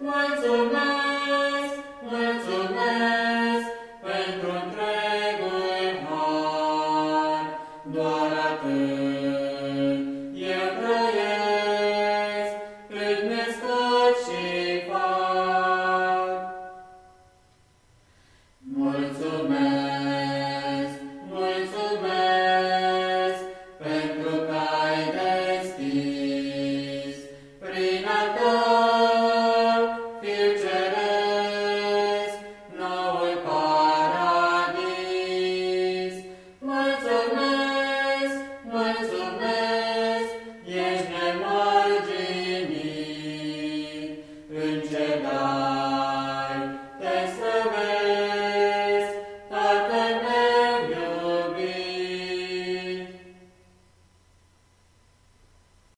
Mulțumesc! mulțumesc pentru întregul har, doar atât.